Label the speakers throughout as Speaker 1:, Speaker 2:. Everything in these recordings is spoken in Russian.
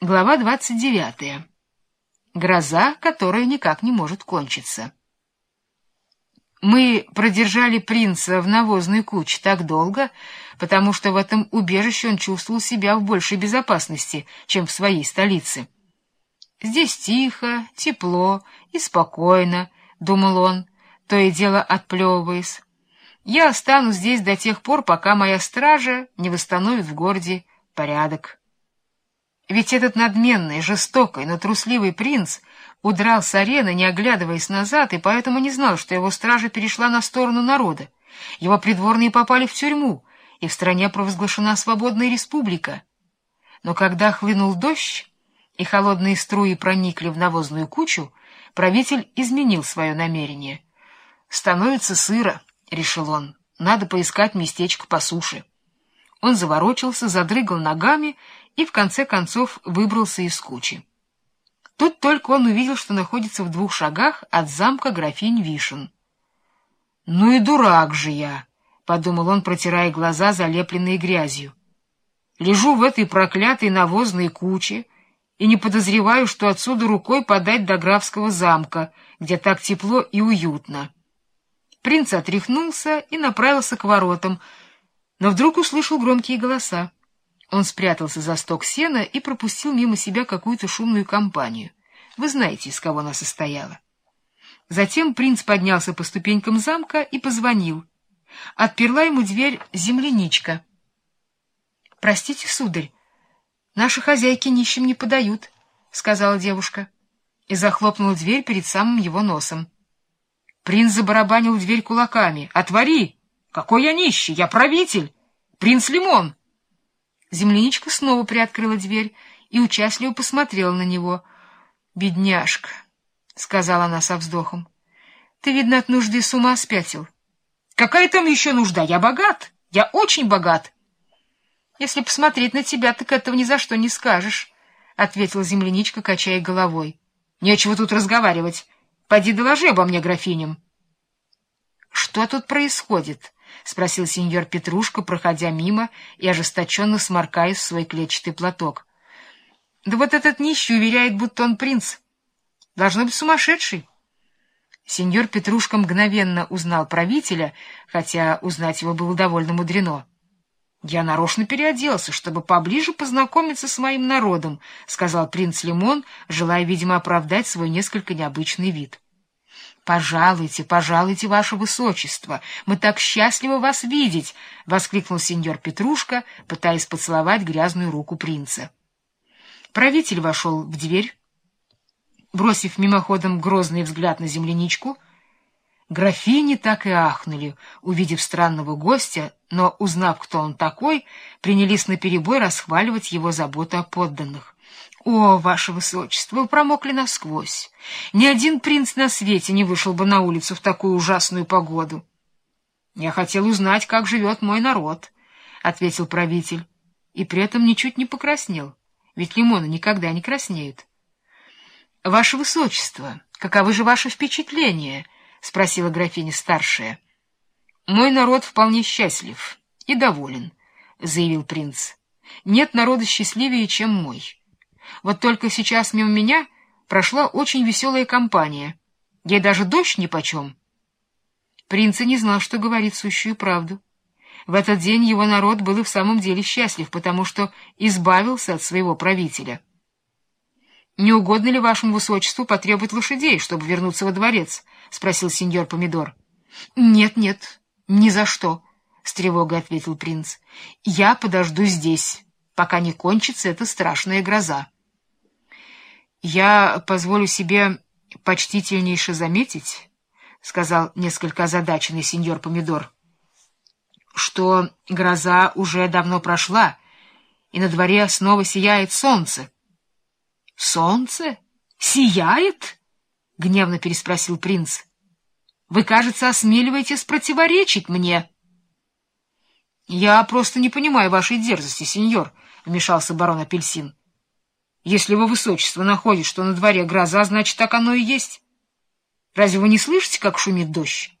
Speaker 1: Глава 29. Гроза, которая никак не может кончиться. Мы продержали принца в навозной куче так долго, потому что в этом убежище он чувствовал себя в большей безопасности, чем в своей столице. Здесь тихо, тепло и спокойно, — думал он, то и дело отплевываясь. Я останусь здесь до тех пор, пока моя стража не восстановит в городе порядок. Ведь этот надменный, жестокий, но трусливый принц удрал с арены, не оглядываясь назад, и поэтому не знал, что его стража перешла на сторону народа. Его придворные попали в тюрьму, и в стране провозглашена свободная республика. Но когда хлынул дождь, и холодные струи проникли в навозную кучу, правитель изменил свое намерение. «Становится сыро», — решил он, — «надо поискать местечко по суше». Он заворочился, задрыгал ногами и в конце концов выбрался из кучи. Тут только он увидел, что находится в двух шагах от замка графинь Вишен. «Ну и дурак же я!» — подумал он, протирая глаза, залепленные грязью. «Лежу в этой проклятой навозной куче и не подозреваю, что отсюда рукой подать до графского замка, где так тепло и уютно». Принц отряхнулся и направился к воротам, но вдруг услышал громкие голоса. Он спрятался за сток сена и пропустил мимо себя какую-то шумную компанию. Вы знаете, из кого она состояла. Затем принц поднялся по ступенькам замка и позвонил. Отперла ему дверь земляничка. — Простите, сударь, наши хозяйки нищим не подают, — сказала девушка, и захлопнула дверь перед самым его носом. Принц забарабанил дверь кулаками. «Отвори! Какой я нищий! Я правитель! Принц Лимон!» Земляничка снова приоткрыла дверь и участливо посмотрела на него. «Бедняжка», — сказала она со вздохом, — «ты, видно, от нужды с ума спятил». «Какая там еще нужда? Я богат! Я очень богат!» «Если посмотреть на тебя, так этого ни за что не скажешь», — ответила земляничка, качая головой. «Нечего тут разговаривать. Пойди доложи обо мне графиням». «Что тут происходит?» — спросил сеньор Петрушка, проходя мимо и ожесточенно сморкаясь в свой клетчатый платок. — Да вот этот нищий уверяет, будто он принц. Должно быть сумасшедший. Сеньор Петрушка мгновенно узнал правителя, хотя узнать его было довольно мудрено. — Я нарочно переоделся, чтобы поближе познакомиться с моим народом, — сказал принц Лимон, желая, видимо, оправдать свой несколько необычный вид. — «Пожалуйте, пожалуйте, ваше высочество! Мы так счастливы вас видеть!» — воскликнул сеньор Петрушка, пытаясь поцеловать грязную руку принца. Правитель вошел в дверь, бросив мимоходом грозный взгляд на земляничку. Графини так и ахнули, увидев странного гостя, но, узнав, кто он такой, принялись наперебой расхваливать его заботу о подданных. «О, ваше высочество, вы промокли насквозь. Ни один принц на свете не вышел бы на улицу в такую ужасную погоду». «Я хотел узнать, как живет мой народ», — ответил правитель, и при этом ничуть не покраснел, ведь лимоны никогда не краснеют. «Ваше высочество, каковы же ваши впечатления?» — спросила графиня старшая. «Мой народ вполне счастлив и доволен», — заявил принц. «Нет народа счастливее, чем мой». Вот только сейчас мимо меня прошла очень веселая компания. Ей даже дождь нипочем. Принц и не знал, что говорит сущую правду. В этот день его народ был и в самом деле счастлив, потому что избавился от своего правителя. «Не угодно ли вашему высочеству потребовать лошадей, чтобы вернуться во дворец?» — спросил сеньор Помидор. «Нет, нет, ни за что», — с тревогой ответил принц. «Я подожду здесь, пока не кончится эта страшная гроза». Я позволю себе почтительнейше заметить, — сказал несколько озадаченный сеньор Помидор, — что гроза уже давно прошла, и на дворе снова сияет солнце. — Солнце? Сияет? — гневно переспросил принц. — Вы, кажется, осмеливаетесь противоречить мне. — Я просто не понимаю вашей дерзости, сеньор, — вмешался барон Апельсин. Если его высочество находит, что на дворе гроза, значит, так оно и есть. Разве вы не слышите, как шумит дождь?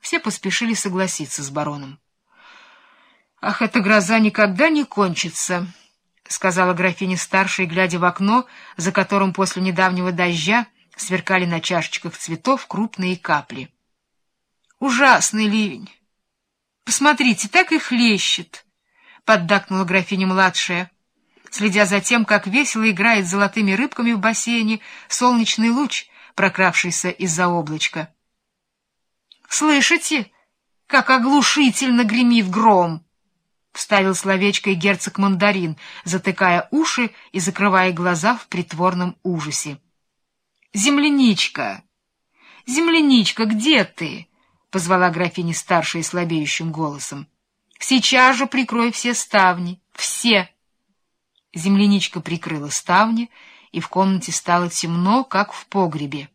Speaker 1: Все поспешили согласиться с бароном. — Ах, эта гроза никогда не кончится, — сказала графиня старшая, глядя в окно, за которым после недавнего дождя сверкали на чашечках цветов крупные капли. Ужасный ливень. Посмотрите, так и хлещет, — поддакнула графиня младшая, следя за тем, как весело играет золотыми рыбками в бассейне солнечный луч, прокравшийся из-за облачка. — Слышите, как оглушительно гремит гром? — вставил словечко герцог Мандарин, затыкая уши и закрывая глаза в притворном ужасе. — Земляничка! Земляничка, где ты? — позвала графиня старшая слабеющим голосом. — Сейчас же прикрой все ставни. Все! Земляничка прикрыла ставни, и в комнате стало темно, как в погребе.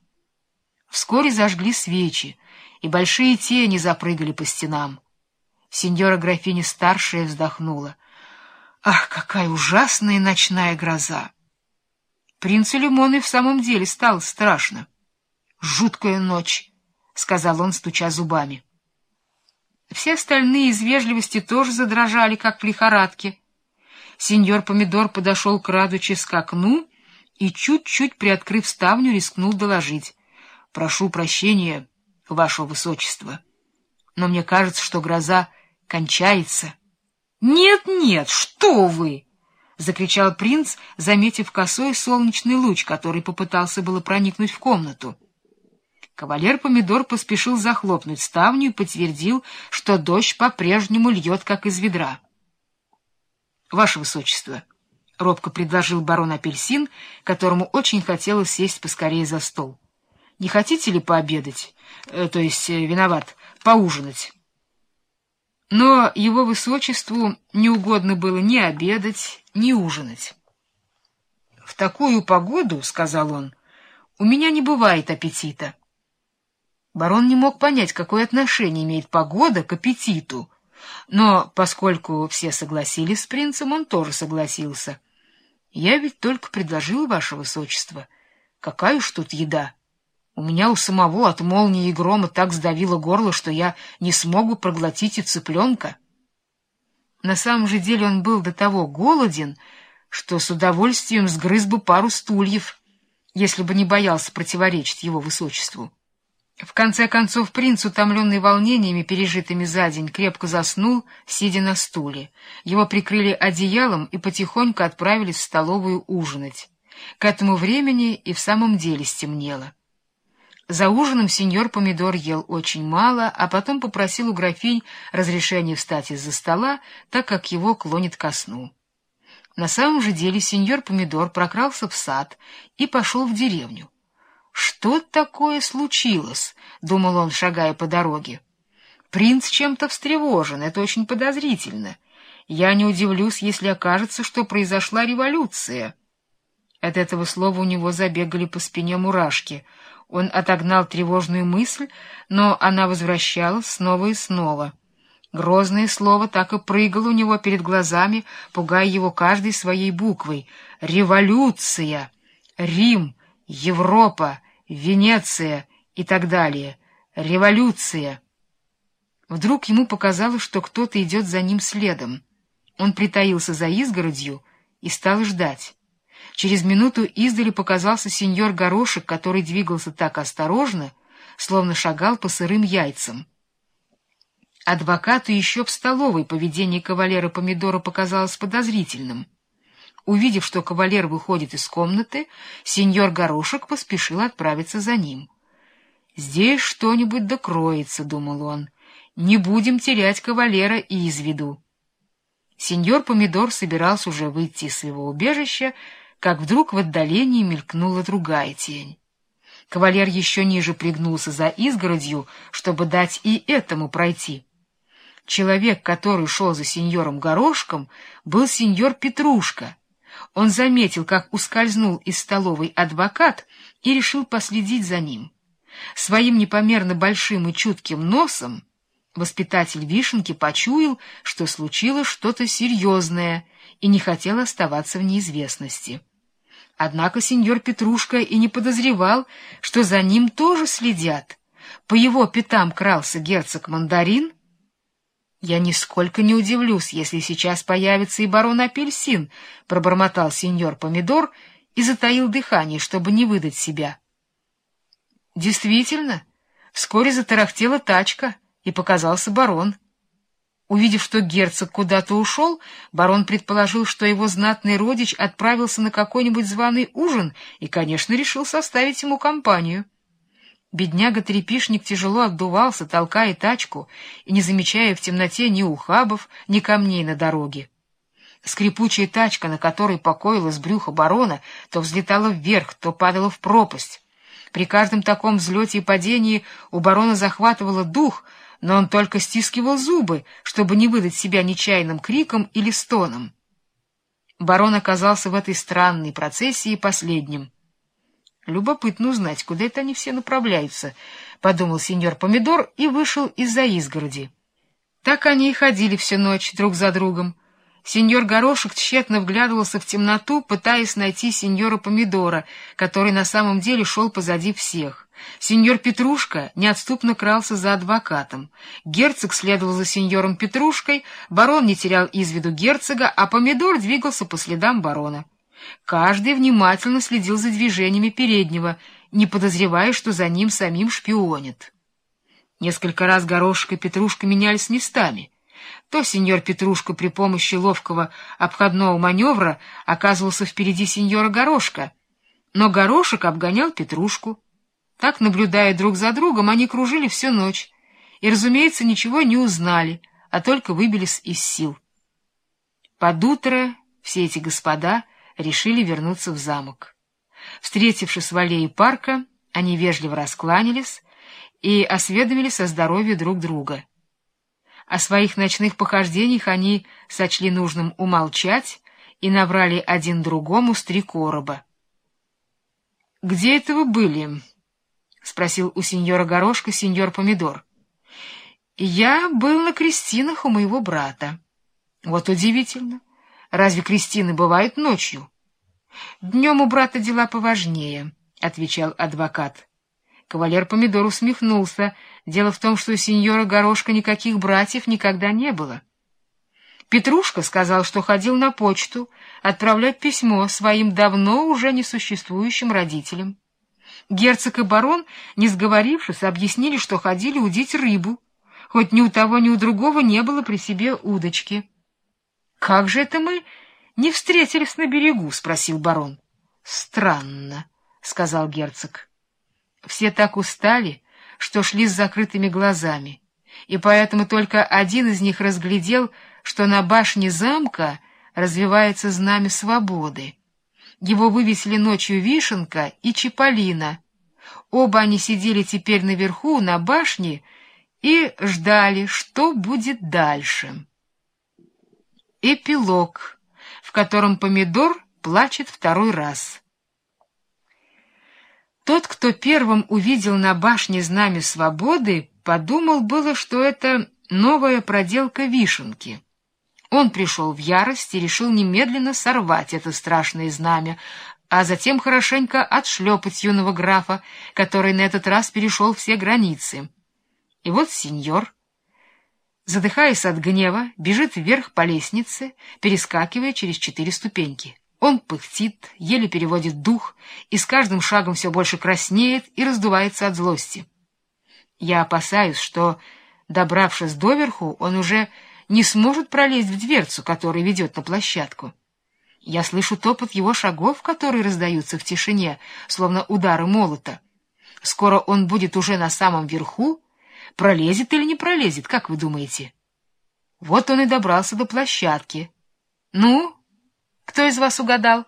Speaker 1: Вскоре зажгли свечи, и большие тени запрыгали по стенам. Сеньора графиня старшая вздохнула. Ах, какая ужасная ночная гроза! Принцу Лимону в самом деле стало страшно. Жуткая ночь, — сказал он, стуча зубами. Все остальные из вежливости тоже задрожали, как в лихорадке. Сеньор Помидор подошел, крадучись к окну, и, чуть-чуть приоткрыв ставню, рискнул доложить. — Прошу прощения, ваше высочество, но мне кажется, что гроза кончается. «Нет, — Нет-нет, что вы! — закричал принц, заметив косой солнечный луч, который попытался было проникнуть в комнату. Кавалер Помидор поспешил захлопнуть ставню и подтвердил, что дождь по-прежнему льет, как из ведра. — Ваше Высочество, — робко предложил барон Апельсин, которому очень хотелось сесть поскорее за стол. — Не хотите ли пообедать? Э, то есть, э, виноват, поужинать? Но его Высочеству не угодно было ни обедать, ни ужинать. — В такую погоду, — сказал он, — у меня не бывает аппетита. Барон не мог понять, какое отношение имеет погода к аппетиту, но поскольку все согласились с принцем, он тоже согласился. Я ведь только предложил, ваше высочество. Какая уж тут еда! У меня у самого от молнии и грома так сдавило горло, что я не смогу проглотить и цыпленка. На самом же деле он был до того голоден, что с удовольствием сгрыз бы пару стульев, если бы не боялся противоречить его высочеству. В конце концов принц, утомленный волнениями, пережитыми за день, крепко заснул, сидя на стуле. Его прикрыли одеялом и потихоньку отправились в столовую ужинать. К этому времени и в самом деле стемнело. За ужином сеньор Помидор ел очень мало, а потом попросил у графинь разрешения встать из-за стола, так как его клонит ко сну. На самом же деле сеньор Помидор прокрался в сад и пошел в деревню. «Что такое случилось?» — думал он, шагая по дороге. «Принц чем-то встревожен, это очень подозрительно. Я не удивлюсь, если окажется, что произошла революция». От этого слова у него забегали по спине мурашки. Он отогнал тревожную мысль, но она возвращалась снова и снова. Грозное слово так и прыгало у него перед глазами, пугая его каждой своей буквой. «Революция! Рим!» Европа, Венеция и так далее. Революция. Вдруг ему показалось, что кто-то идет за ним следом. Он притаился за изгородью и стал ждать. Через минуту издали показался сеньор Горошек, который двигался так осторожно, словно шагал по сырым яйцам. Адвокату еще в столовой поведение кавалера Помидора показалось подозрительным. Увидев, что кавалер выходит из комнаты, сеньор Горошек поспешил отправиться за ним. «Здесь что-нибудь докроется», — думал он. «Не будем терять кавалера из виду». Сеньор Помидор собирался уже выйти из своего убежища, как вдруг в отдалении мелькнула другая тень. Кавалер еще ниже пригнулся за изгородью, чтобы дать и этому пройти. Человек, который шел за сеньором Горошком, был сеньор Петрушка — он заметил, как ускользнул из столовой адвокат и решил последить за ним. Своим непомерно большим и чутким носом воспитатель Вишенки почуял, что случилось что-то серьезное, и не хотел оставаться в неизвестности. Однако сеньор Петрушка и не подозревал, что за ним тоже следят. По его пятам крался герцог Мандарин. Я нисколько не удивлюсь, если сейчас появится и барон Апельсин, пробормотал сеньор Помидор и затаил дыхание, чтобы не выдать себя. Действительно, вскоре затарахтела тачка, и показался барон. Увидев, что герцог куда-то ушел, барон предположил, что его знатный родич отправился на какой-нибудь званый ужин и, конечно, решил составить ему компанию. Бедняга-трепишник тяжело отдувался, толкая тачку и не замечая в темноте ни ухабов, ни камней на дороге. Скрипучая тачка, на которой покоилась брюхо барона, то взлетала вверх, то падала в пропасть. При каждом таком взлете и падении у барона захватывало дух, но он только стискивал зубы, чтобы не выдать себя нечаянным криком или стоном. Барон оказался в этой странной процессии последним — Любопытно узнать, куда это они все направляются, — подумал сеньор Помидор и вышел из-за изгороди. Так они и ходили всю ночь друг за другом. Сеньор Горошек тщетно вглядывался в темноту, пытаясь найти сеньора Помидора, который на самом деле шел позади всех. Сеньор Петрушка неотступно крался за адвокатом. Герцог следовал за сеньором Петрушкой, барон не терял из виду герцога, а Помидор двигался по следам барона. Каждый внимательно следил за движениями переднего, не подозревая, что за ним самим шпионит. Несколько раз Горошек и Петрушка менялись местами. То сеньор Петрушка при помощи ловкого обходного маневра оказывался впереди сеньора Горошка, но Горошек обгонял Петрушку. Так, наблюдая друг за другом, они кружили всю ночь и, разумеется, ничего не узнали, а только выбились из сил. Под утро все эти господа решили вернуться в замок. Встретившись в аллее парка, они вежливо раскланялись и осведомились о здоровье друг друга. О своих ночных похождениях они сочли нужным умолчать и набрали один другому с три короба. — Где это вы были? — спросил у сеньора Горошка сеньор Помидор. — Я был на крестинах у моего брата. — Вот удивительно. Разве крестины бывают ночью? — Днем у брата дела поважнее, — отвечал адвокат. Кавалер Помидор усмехнулся. Дело в том, что у сеньора Горошка никаких братьев никогда не было. Петрушка сказал, что ходил на почту отправлять письмо своим давно уже несуществующим родителям. Герцог и барон, не сговорившись, объяснили, что ходили удить рыбу, хоть ни у того, ни у другого не было при себе удочки. — Как же это мы не встретились на берегу? — спросил барон. — Странно, — сказал герцог. Все так устали, что шли с закрытыми глазами, и поэтому только один из них разглядел, что на башне замка развивается знамя свободы. Его вывесили ночью Вишенка и Чиполлино. Оба они сидели теперь наверху, на башне, и ждали, что будет дальше. Эпилог, в котором помидор плачет второй раз. Тот, кто первым увидел на башне знамя свободы, подумал было, что это новая проделка вишенки. Он пришел в ярость и решил немедленно сорвать это страшное знамя, а затем хорошенько отшлепать юного графа, который на этот раз перешел все границы. И вот сеньор задыхаясь от гнева, бежит вверх по лестнице, перескакивая через четыре ступеньки. Он пыхтит, еле переводит дух и с каждым шагом все больше краснеет и раздувается от злости. Я опасаюсь, что, добравшись доверху, он уже не сможет пролезть в дверцу, которая ведет на площадку. Я слышу топот его шагов, которые раздаются в тишине, словно удары молота. Скоро он будет уже на самом верху, Пролезет или не пролезет, как вы думаете? Вот он и добрался до площадки. Ну, кто из вас угадал?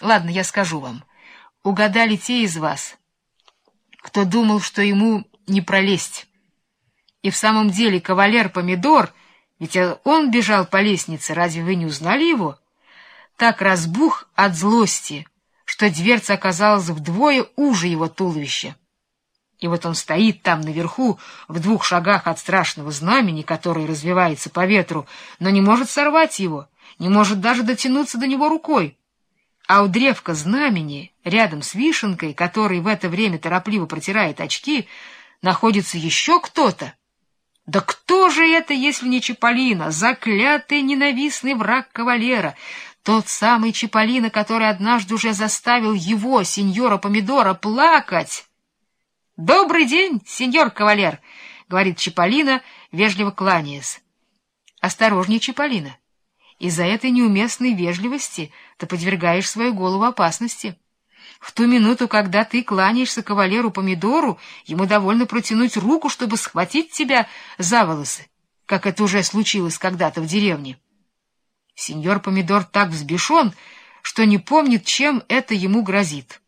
Speaker 1: Ладно, я скажу вам. Угадали те из вас, кто думал, что ему не пролезть. И в самом деле кавалер Помидор, ведь он бежал по лестнице, разве вы не узнали его? Так разбух от злости, что дверца оказалась вдвое уже его туловища. И вот он стоит там наверху, в двух шагах от страшного знамени, которое развивается по ветру, но не может сорвать его, не может даже дотянуться до него рукой. А у древка знамени, рядом с вишенкой, который в это время торопливо протирает очки, находится еще кто-то. Да кто же это, если не Чиполлино, заклятый ненавистный враг кавалера, тот самый Чиполлино, который однажды уже заставил его, сеньора Помидора, плакать? — Добрый день, сеньор кавалер! — говорит Чиполлино, вежливо кланяясь. — Осторожней, Чиполлино. Из-за этой неуместной вежливости ты подвергаешь свою голову опасности. В ту минуту, когда ты кланяешься кавалеру Помидору, ему довольно протянуть руку, чтобы схватить тебя за волосы, как это уже случилось когда-то в деревне. Сеньор Помидор так взбешен, что не помнит, чем это ему грозит.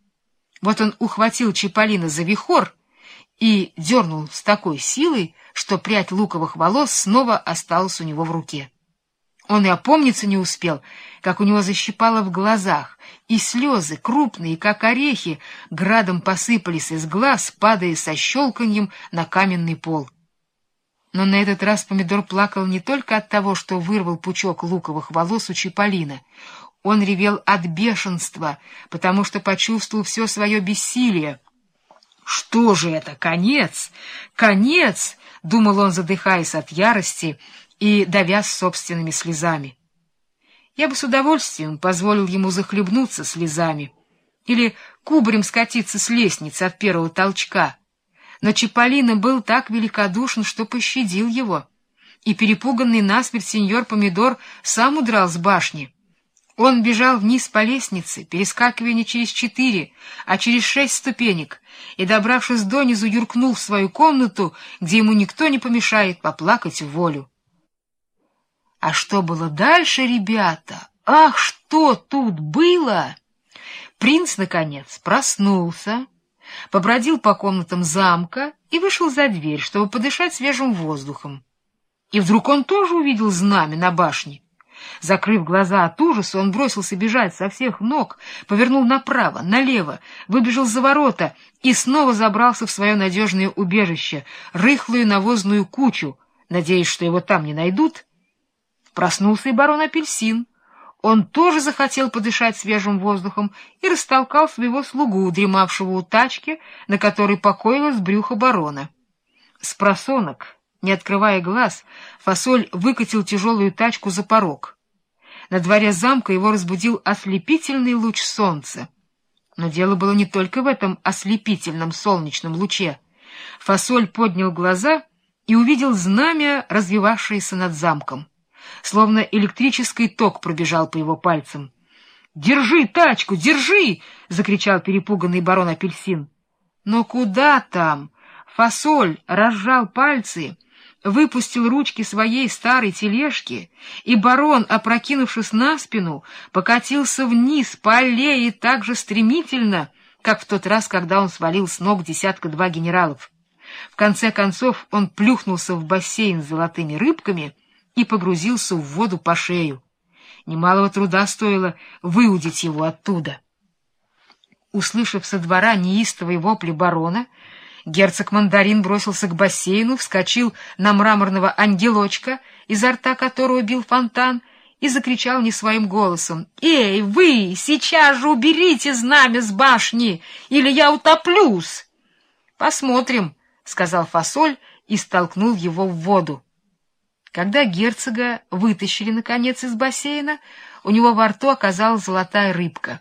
Speaker 1: Вот он ухватил Чиполлино за вихор и дернул с такой силой, что прядь луковых волос снова осталась у него в руке. Он и опомниться не успел, как у него защипало в глазах, и слезы, крупные, как орехи, градом посыпались из глаз, падая со щелканьем на каменный пол. Но на этот раз помидор плакал не только от того, что вырвал пучок луковых волос у Чиполлина. Он ревел от бешенства, потому что почувствовал все свое бессилие. «Что же это? Конец! Конец!» — думал он, задыхаясь от ярости — и давясь собственными слезами. Я бы с удовольствием позволил ему захлебнуться слезами или кубарем скатиться с лестницы от первого толчка, но Чиполлино был так великодушен, что пощадил его, и перепуганный насмерть сеньор Помидор сам удрал с башни. Он бежал вниз по лестнице, перескакивая не через четыре, а через шесть ступенек, и, добравшись донизу, юркнул в свою комнату, где ему никто не помешает поплакать в волю. А что было дальше, ребята? Ах, что тут было! Принц, наконец, проснулся, побродил по комнатам замка и вышел за дверь, чтобы подышать свежим воздухом. И вдруг он тоже увидел знамя на башне. Закрыв глаза от ужаса, он бросился бежать со всех ног, повернул направо, налево, выбежал за ворота и снова забрался в свое надежное убежище, рыхлую навозную кучу, надеясь, что его там не найдут, Проснулся и барон Апельсин. Он тоже захотел подышать свежим воздухом и растолкал своего слугу, дремавшего у тачки, на которой покоилась брюхо барона. С просонок, не открывая глаз, фасоль выкатил тяжелую тачку за порог. На дворе замка его разбудил ослепительный луч солнца. Но дело было не только в этом ослепительном солнечном луче. Фасоль поднял глаза и увидел знамя, развивавшееся над замком словно электрический ток пробежал по его пальцам. «Держи тачку, держи!» — закричал перепуганный барон Апельсин. «Но куда там?» Фасоль разжал пальцы, выпустил ручки своей старой тележки, и барон, опрокинувшись на спину, покатился вниз по аллее так же стремительно, как в тот раз, когда он свалил с ног десятка-два генералов. В конце концов он плюхнулся в бассейн с золотыми рыбками — и погрузился в воду по шею. Немалого труда стоило выудить его оттуда. Услышав со двора неистовые вопли барона, герцог Мандарин бросился к бассейну, вскочил на мраморного ангелочка, изо рта которого бил фонтан, и закричал не своим голосом. «Эй, вы, сейчас же уберите знамя с башни, или я утоплюсь!» «Посмотрим», — сказал Фасоль и столкнул его в воду. Когда герцога вытащили, наконец, из бассейна, у него во рту оказалась золотая рыбка.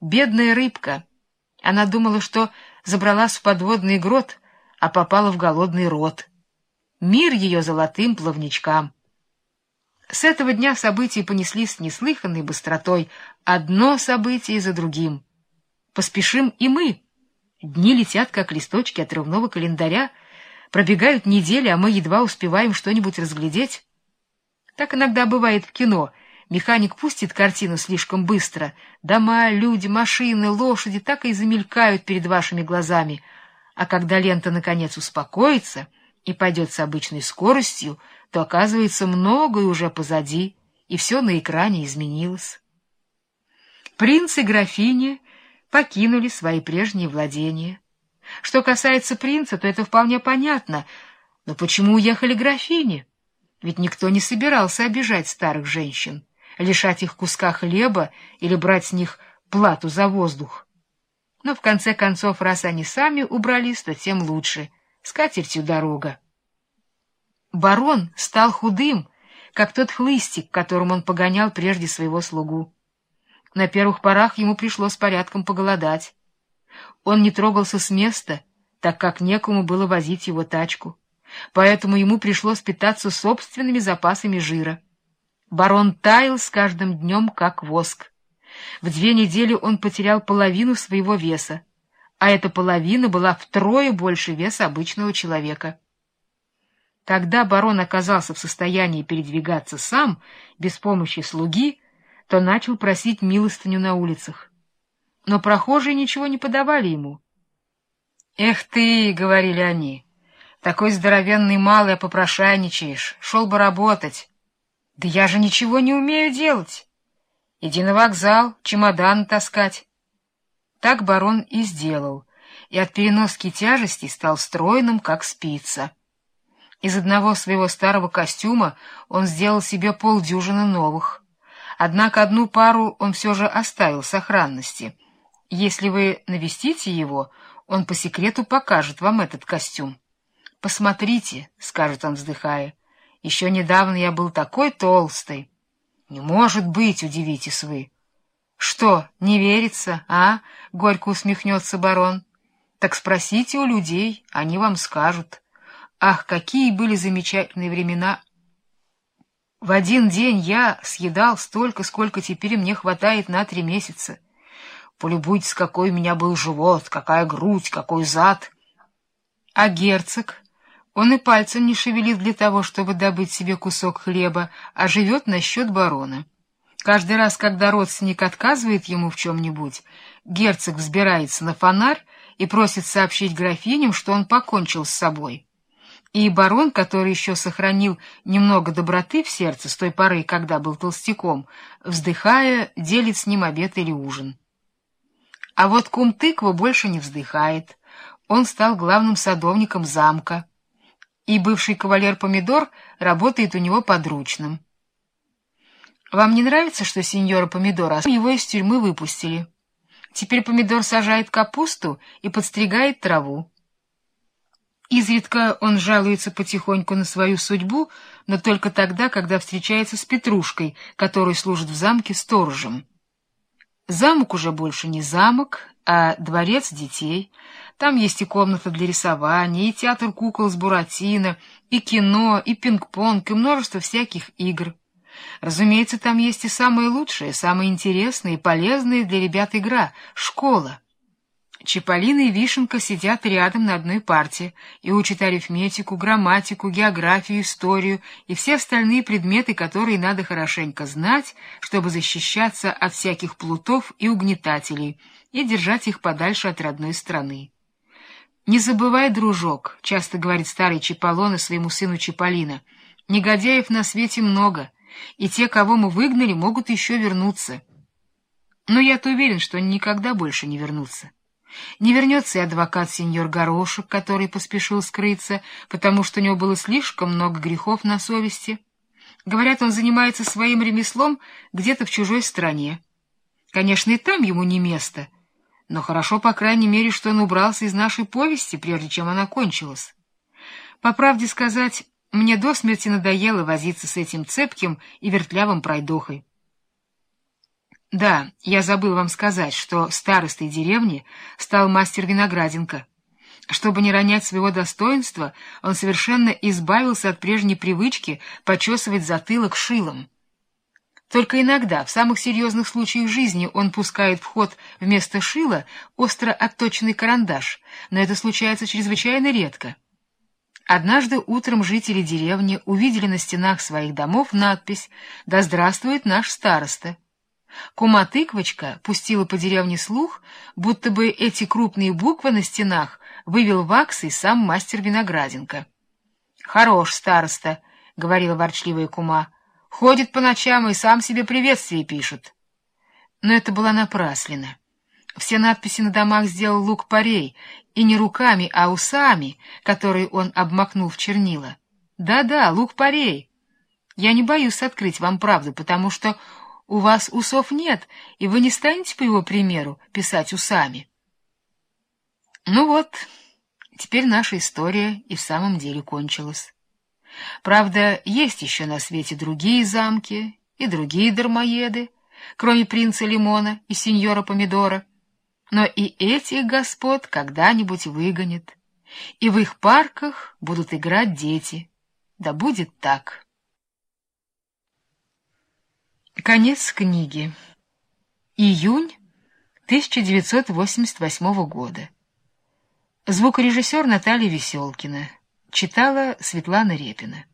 Speaker 1: Бедная рыбка! Она думала, что забралась в подводный грот, а попала в голодный рот. Мир ее золотым плавничкам. С этого дня события понеслись неслыханной быстротой, одно событие за другим. Поспешим и мы. Дни летят, как листочки отрывного календаря, Пробегают недели, а мы едва успеваем что-нибудь разглядеть. Так иногда бывает в кино. Механик пустит картину слишком быстро. Дома, люди, машины, лошади так и замелькают перед вашими глазами. А когда лента наконец успокоится и пойдет с обычной скоростью, то оказывается многое уже позади, и все на экране изменилось. Принц и графиня покинули свои прежние владения. Что касается принца, то это вполне понятно. Но почему уехали графини? Ведь никто не собирался обижать старых женщин, лишать их куска хлеба или брать с них плату за воздух. Но в конце концов, раз они сами убрались, то тем лучше. С катертью дорога. Барон стал худым, как тот хлыстик, которым он погонял прежде своего слугу. На первых порах ему пришлось порядком поголодать. Он не трогался с места, так как некому было возить его тачку, поэтому ему пришлось питаться собственными запасами жира. Барон таял с каждым днем, как воск. В две недели он потерял половину своего веса, а эта половина была втрое больше веса обычного человека. Когда барон оказался в состоянии передвигаться сам, без помощи слуги, то начал просить милостыню на улицах. Но прохожие ничего не подавали ему. «Эх ты!» — говорили они. «Такой здоровенный малый, а попрошайничаешь. Шел бы работать. Да я же ничего не умею делать. Иди на вокзал, чемодан таскать». Так барон и сделал, и от переноски тяжести стал стройным, как спица. Из одного своего старого костюма он сделал себе полдюжины новых. Однако одну пару он все же оставил сохранности. Если вы навестите его, он по секрету покажет вам этот костюм. «Посмотрите», — скажет он, вздыхая, — «еще недавно я был такой толстый». «Не может быть», — удивитесь вы. «Что, не верится, а?» — горько усмехнется барон. «Так спросите у людей, они вам скажут». Ах, какие были замечательные времена! В один день я съедал столько, сколько теперь мне хватает на три месяца. Полюбуйтесь, какой у меня был живот, какая грудь, какой зад. А герцог, он и пальцем не шевелит для того, чтобы добыть себе кусок хлеба, а живет на счет барона. Каждый раз, когда родственник отказывает ему в чем-нибудь, герцог взбирается на фонарь и просит сообщить графиням, что он покончил с собой и барон, который еще сохранил немного доброты в сердце с той поры, когда был толстяком, вздыхая, делит с ним обед или ужин. А вот кум тыква больше не вздыхает. Он стал главным садовником замка, и бывший кавалер Помидор работает у него подручным. Вам не нравится, что сеньора Помидора его из тюрьмы выпустили? Теперь Помидор сажает капусту и подстригает траву. Изредка он жалуется потихоньку на свою судьбу, но только тогда, когда встречается с Петрушкой, который служит в замке сторожем. Замок уже больше не замок, а дворец детей. Там есть и комната для рисования, и театр кукол с Буратино, и кино, и пинг-понг, и множество всяких игр. Разумеется, там есть и самая лучшая, самая интересная и полезная для ребят игра — школа. Чиполлино и Вишенка сидят рядом на одной парте и учат арифметику, грамматику, географию, историю и все остальные предметы, которые надо хорошенько знать, чтобы защищаться от всяких плутов и угнетателей и держать их подальше от родной страны. «Не забывай, дружок», — часто говорит старый Чиполлоне своему сыну Чиполлино, — «негодяев на свете много, и те, кого мы выгнали, могут еще вернуться». Но я-то уверен, что они никогда больше не вернутся. Не вернется и адвокат сеньор Горошек, который поспешил скрыться, потому что у него было слишком много грехов на совести. Говорят, он занимается своим ремеслом где-то в чужой стране. Конечно, и там ему не место, но хорошо, по крайней мере, что он убрался из нашей повести, прежде чем она кончилась. По правде сказать, мне до смерти надоело возиться с этим цепким и вертлявым пройдохой. Да, я забыл вам сказать, что старостой деревни стал мастер Винограденко. Чтобы не ронять своего достоинства, он совершенно избавился от прежней привычки почесывать затылок шилом. Только иногда, в самых серьезных случаях жизни, он пускает в ход вместо шила остро отточенный карандаш, но это случается чрезвычайно редко. Однажды утром жители деревни увидели на стенах своих домов надпись «Да здравствует наш староста». Кума-тыквочка пустила по деревне слух, будто бы эти крупные буквы на стенах вывел ваксой сам мастер Винограденко. — Хорош, староста, — говорила ворчливая кума, — ходит по ночам и сам себе приветствие пишет. Но это была напраслина. Все надписи на домах сделал лук-порей, и не руками, а усами, которые он обмакнул в чернила. Да-да, лук-порей. Я не боюсь открыть вам правду, потому что у вас усов нет, и вы не станете, по его примеру, писать усами. Ну вот, теперь наша история и в самом деле кончилась. Правда, есть еще на свете другие замки и другие дармоеды, кроме принца Лимона и сеньора Помидора. Но и этих господ когда-нибудь выгонят, и в их парках будут играть дети. Да будет так. Конец книги. Июнь 1988 года. Звукорежиссер Наталья Веселкина. Читала Светлана Репина.